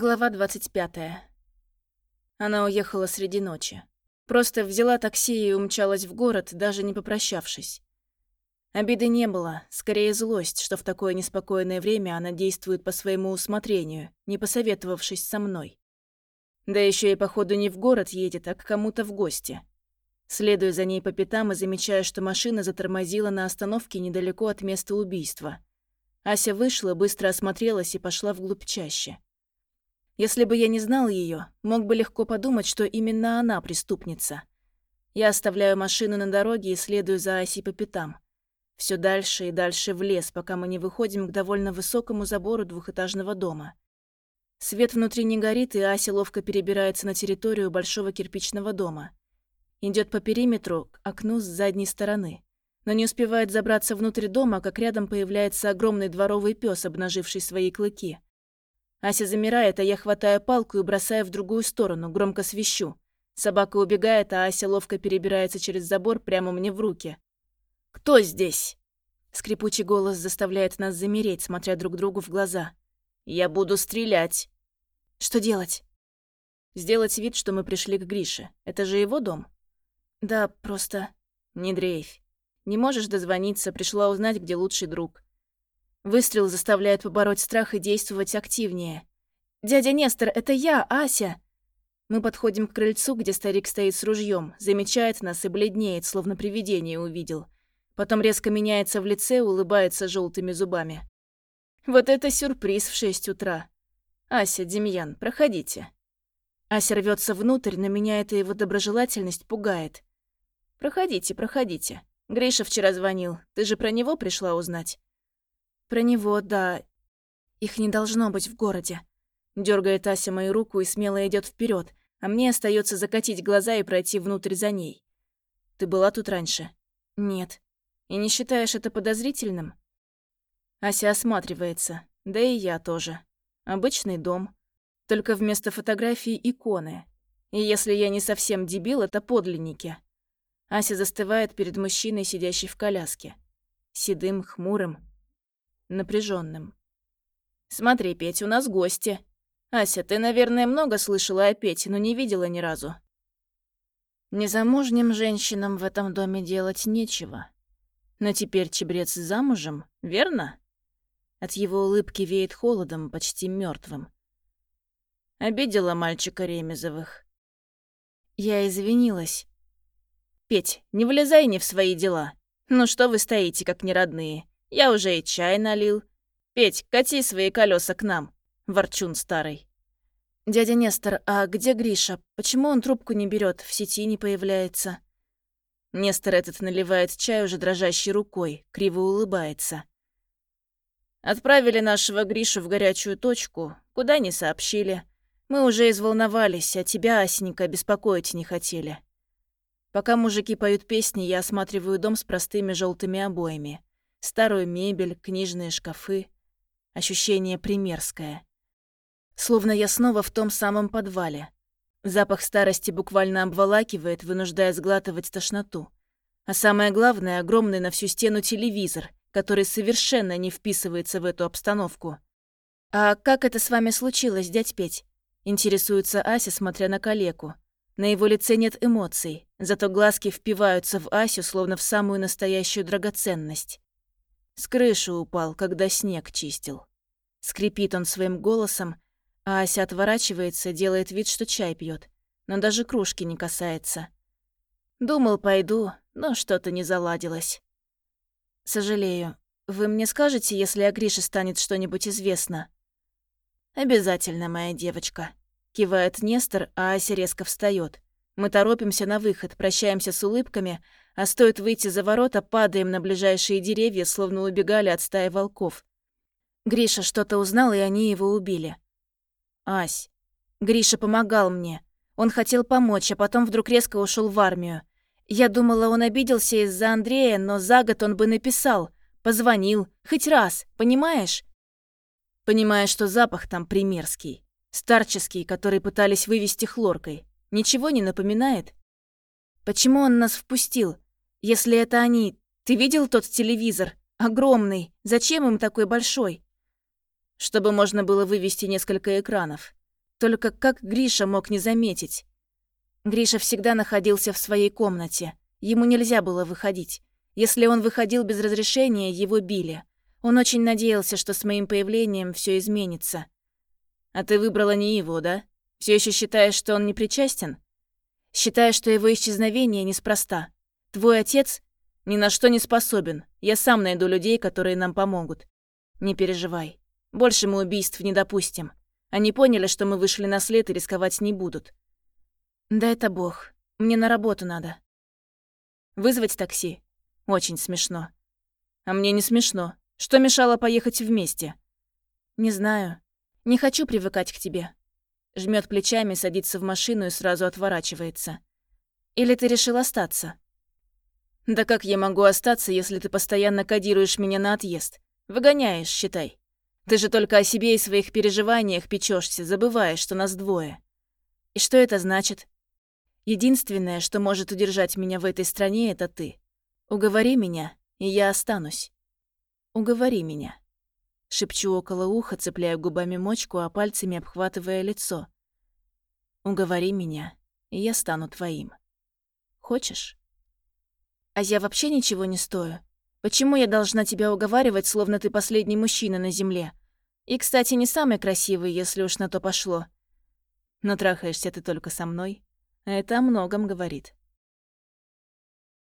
Глава 25. Она уехала среди ночи. Просто взяла такси и умчалась в город, даже не попрощавшись. Обиды не было, скорее злость, что в такое неспокойное время она действует по своему усмотрению, не посоветовавшись со мной. Да еще и, походу, не в город едет, а к кому-то в гости. Следую за ней по пятам и замечаю, что машина затормозила на остановке недалеко от места убийства. Ася вышла, быстро осмотрелась и пошла вглубь чаще. Если бы я не знал ее, мог бы легко подумать, что именно она преступница. Я оставляю машину на дороге и следую за Асей по пятам. Все дальше и дальше в лес, пока мы не выходим к довольно высокому забору двухэтажного дома. Свет внутри не горит, и Ася ловко перебирается на территорию большого кирпичного дома. Идет по периметру к окну с задней стороны. Но не успевает забраться внутрь дома, как рядом появляется огромный дворовый пес, обнаживший свои клыки. Ася замирает, а я хватаю палку и бросаю в другую сторону, громко свищу. Собака убегает, а Ася ловко перебирается через забор прямо мне в руки. «Кто здесь?» Скрипучий голос заставляет нас замереть, смотря друг другу в глаза. «Я буду стрелять». «Что делать?» «Сделать вид, что мы пришли к Грише. Это же его дом?» «Да, просто...» «Не дрейфь. Не можешь дозвониться, пришла узнать, где лучший друг. Выстрел заставляет побороть страх и действовать активнее. «Дядя Нестор, это я, Ася!» Мы подходим к крыльцу, где старик стоит с ружьем, замечает нас и бледнеет, словно привидение увидел. Потом резко меняется в лице, улыбается желтыми зубами. «Вот это сюрприз в шесть утра!» «Ася, Демьян, проходите». Ася рвется внутрь, но меня эта его доброжелательность пугает. «Проходите, проходите. Гриша вчера звонил. Ты же про него пришла узнать?» Про него, да. Их не должно быть в городе. Дергает Ася мою руку и смело идет вперед, а мне остается закатить глаза и пройти внутрь за ней. Ты была тут раньше? Нет. И не считаешь это подозрительным? Ася осматривается, да и я тоже. Обычный дом. Только вместо фотографии иконы. И если я не совсем дебил, это подлинники. Ася застывает перед мужчиной, сидящий в коляске. Седым, хмурым, напряженным. «Смотри, Петь, у нас гости. Ася, ты, наверное, много слышала о Пете, но не видела ни разу». Незамужним женщинам в этом доме делать нечего. Но теперь чебрец замужем, верно? От его улыбки веет холодом, почти мертвым. Обидела мальчика Ремезовых. Я извинилась. «Петь, не влезай не в свои дела. Ну что вы стоите, как неродные? Я уже и чай налил. Петь, кати свои колеса к нам, ворчун старый. Дядя Нестор, а где Гриша? Почему он трубку не берет, в сети не появляется? Нестор этот наливает чай уже дрожащей рукой, криво улыбается. Отправили нашего Гришу в горячую точку, куда не сообщили. Мы уже изволновались, а тебя, Асенька, беспокоить не хотели. Пока мужики поют песни, я осматриваю дом с простыми желтыми обоями. Старую мебель, книжные шкафы. Ощущение примерское. Словно я снова в том самом подвале. Запах старости буквально обволакивает, вынуждая сглатывать тошноту. А самое главное — огромный на всю стену телевизор, который совершенно не вписывается в эту обстановку. «А как это с вами случилось, дядь Петь?» — интересуется Ася, смотря на калеку. На его лице нет эмоций, зато глазки впиваются в Асю, словно в самую настоящую драгоценность. С крыши упал, когда снег чистил. Скрипит он своим голосом, а Ася отворачивается, делает вид, что чай пьет, но даже кружки не касается. Думал, пойду, но что-то не заладилось. Сожалею. Вы мне скажете, если о Грише станет что-нибудь известно? Обязательно, моя девочка. Кивает Нестор, а Ася резко встает. Мы торопимся на выход, прощаемся с улыбками, а стоит выйти за ворота, падаем на ближайшие деревья, словно убегали от стаи волков. Гриша что-то узнал, и они его убили. Ась. Гриша помогал мне. Он хотел помочь, а потом вдруг резко ушел в армию. Я думала, он обиделся из-за Андрея, но за год он бы написал, позвонил, хоть раз, понимаешь? Понимаешь, что запах там примерский, старческий, который пытались вывести хлоркой. Ничего не напоминает? Почему он нас впустил? Если это они... Ты видел тот телевизор? Огромный. Зачем им такой большой? Чтобы можно было вывести несколько экранов. Только как Гриша мог не заметить? Гриша всегда находился в своей комнате. Ему нельзя было выходить. Если он выходил без разрешения, его били. Он очень надеялся, что с моим появлением все изменится. А ты выбрала не его, да? Все еще считаешь, что он не причастен? Считаешь, что его исчезновение неспроста. Твой отец ни на что не способен. Я сам найду людей, которые нам помогут. Не переживай. Больше мы убийств не допустим. Они поняли, что мы вышли на след и рисковать не будут. Да это бог. Мне на работу надо. Вызвать такси? Очень смешно. А мне не смешно. Что мешало поехать вместе? Не знаю. Не хочу привыкать к тебе. Жмет плечами, садится в машину и сразу отворачивается. Или ты решил остаться? Да как я могу остаться, если ты постоянно кодируешь меня на отъезд? Выгоняешь, считай. Ты же только о себе и своих переживаниях печешься, забываешь, что нас двое. И что это значит? Единственное, что может удержать меня в этой стране, это ты. Уговори меня, и я останусь. Уговори меня. Шепчу около уха, цепляя губами мочку, а пальцами обхватывая лицо. Уговори меня, и я стану твоим. Хочешь? А я вообще ничего не стою. Почему я должна тебя уговаривать, словно ты последний мужчина на земле? И, кстати, не самый красивый, если уж на то пошло. Но трахаешься ты только со мной. Это о многом говорит.